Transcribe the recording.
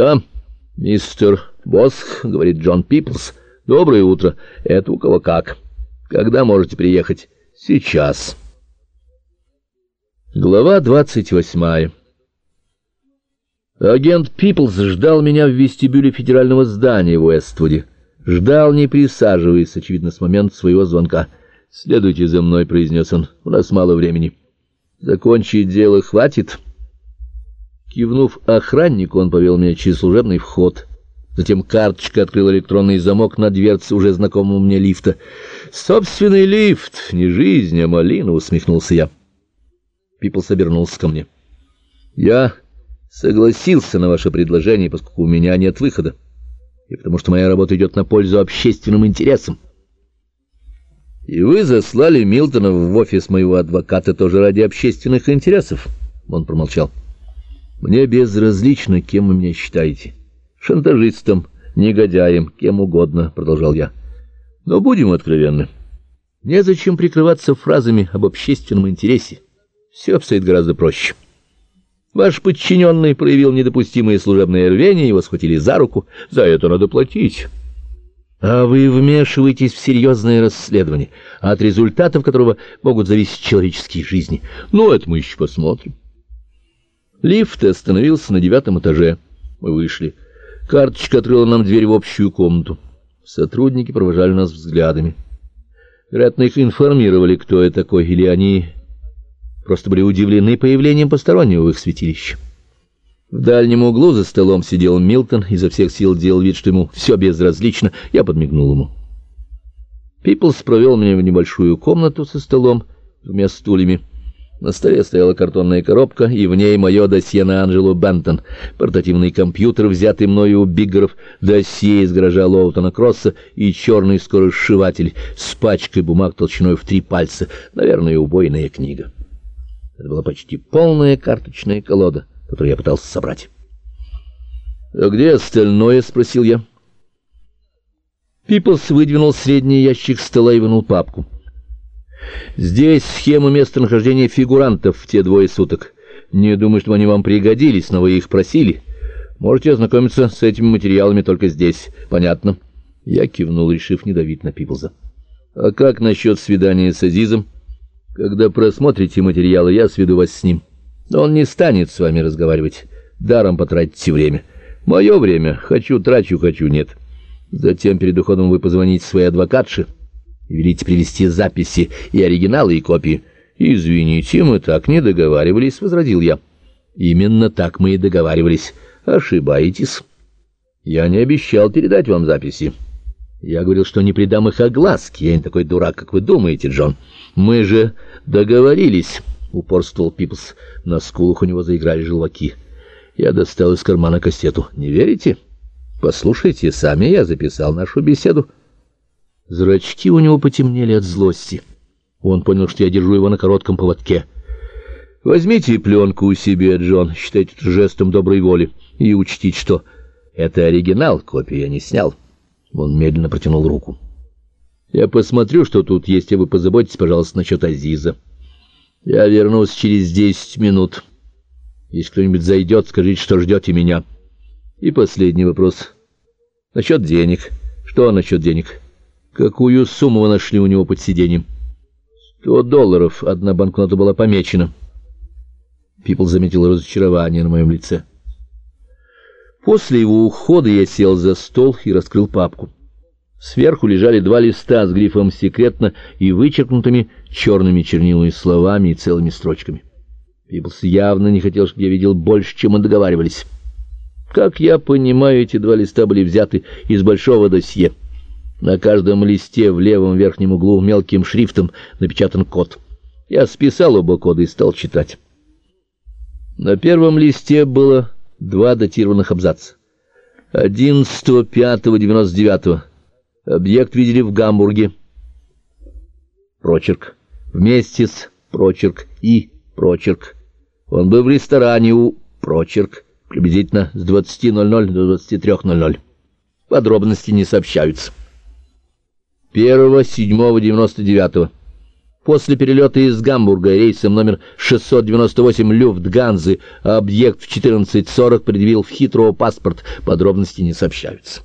«Да, мистер Босх», — говорит Джон Пиплс. «Доброе утро. Это у кого как. Когда можете приехать?» «Сейчас». Глава двадцать восьмая. Агент Пиплс ждал меня в вестибюле федерального здания в Уэствуде. Ждал, не присаживаясь, очевидно, с момента своего звонка. «Следуйте за мной», — произнес он. «У нас мало времени». «Закончить дело хватит?» Кивнув охраннику, он повел меня через служебный вход. Затем карточка открыла электронный замок на дверце уже знакомого мне лифта. «Собственный лифт! Не жизнь, а малина!» — усмехнулся я. Пиплс обернулся ко мне. «Я согласился на ваше предложение, поскольку у меня нет выхода, и потому что моя работа идет на пользу общественным интересам. И вы заслали Милтона в офис моего адвоката тоже ради общественных интересов?» Он промолчал. «Мне безразлично, кем вы меня считаете. Шантажистом, негодяем, кем угодно», — продолжал я. «Но будем откровенны. Незачем прикрываться фразами об общественном интересе. Все обстоит гораздо проще. Ваш подчиненный проявил недопустимое служебное рвение, его схватили за руку, за это надо платить. А вы вмешиваетесь в серьезное расследование, от результатов которого могут зависеть человеческие жизни. Ну, это мы еще посмотрим. Лифт остановился на девятом этаже. Мы вышли. Карточка открыла нам дверь в общую комнату. Сотрудники провожали нас взглядами. Вероятно, их информировали, кто я такой, или они просто были удивлены появлением постороннего в их святилище. В дальнем углу за столом сидел Милтон, изо всех сил делал вид, что ему все безразлично. Я подмигнул ему. Пиплс провел меня в небольшую комнату со столом, двумя стульями. На столе стояла картонная коробка, и в ней мое досье на Анжелу Бентон, портативный компьютер, взятый мною у Биггеров, досье из гаража Лоутона Кросса и черный скоросшиватель с пачкой бумаг толщиной в три пальца, наверное, убойная книга. Это была почти полная карточная колода, которую я пытался собрать. «А где остальное?» — спросил я. Пиплс выдвинул средний ящик стола и вынул папку. Здесь схема местонахождения фигурантов в те двое суток. Не думаю, что они вам пригодились, но вы их просили. Можете ознакомиться с этими материалами только здесь. Понятно?» Я кивнул, решив не давить на Пиплза. «А как насчет свидания с Азизом? Когда просмотрите материалы, я сведу вас с ним. Он не станет с вами разговаривать. Даром потратите время. Мое время. Хочу, трачу, хочу, нет. Затем перед уходом вы позвоните своей адвокатше» и велите привести записи и оригиналы, и копии. «Извините, мы так не договаривались», — возразил я. «Именно так мы и договаривались. Ошибаетесь. Я не обещал передать вам записи. Я говорил, что не придам их огласке. Я не такой дурак, как вы думаете, Джон. Мы же договорились», — упорствовал Пипс. На скулах у него заиграли желваки. Я достал из кармана кассету. «Не верите? Послушайте сами, я записал нашу беседу». Зрачки у него потемнели от злости. Он понял, что я держу его на коротком поводке. «Возьмите пленку у себя, Джон, считайте это жестом доброй воли, и учтите, что это оригинал, копию я не снял». Он медленно протянул руку. «Я посмотрю, что тут есть, и вы позаботьтесь, пожалуйста, насчет Азиза. Я вернусь через десять минут. Если кто-нибудь зайдет, скажите, что ждете меня. И последний вопрос. Насчет денег. Что насчет денег?» Какую сумму вы нашли у него под сиденьем? Сто долларов. Одна банкнота была помечена. Пипл заметил разочарование на моем лице. После его ухода я сел за стол и раскрыл папку. Сверху лежали два листа с грифом «секретно» и вычеркнутыми черными чернилами словами и целыми строчками. Пиплс явно не хотел, чтобы я видел больше, чем мы договаривались. Как я понимаю, эти два листа были взяты из большого досье. На каждом листе в левом верхнем углу мелким шрифтом напечатан код. Я списал оба кода и стал читать. На первом листе было два датированных абзаца. 11.05.99. Объект видели в Гамбурге. Прочерк. Вместе с прочерк и прочерк. Он был в ресторане у прочерк. Приблизительно с 20.00 до 23.00. Подробности не сообщаются. Первого, седьмого, девяносто девятого. После перелета из Гамбурга рейсом номер 698 Люфтганзы объект в 14.40 предъявил в Хитроу паспорт, подробности не сообщаются.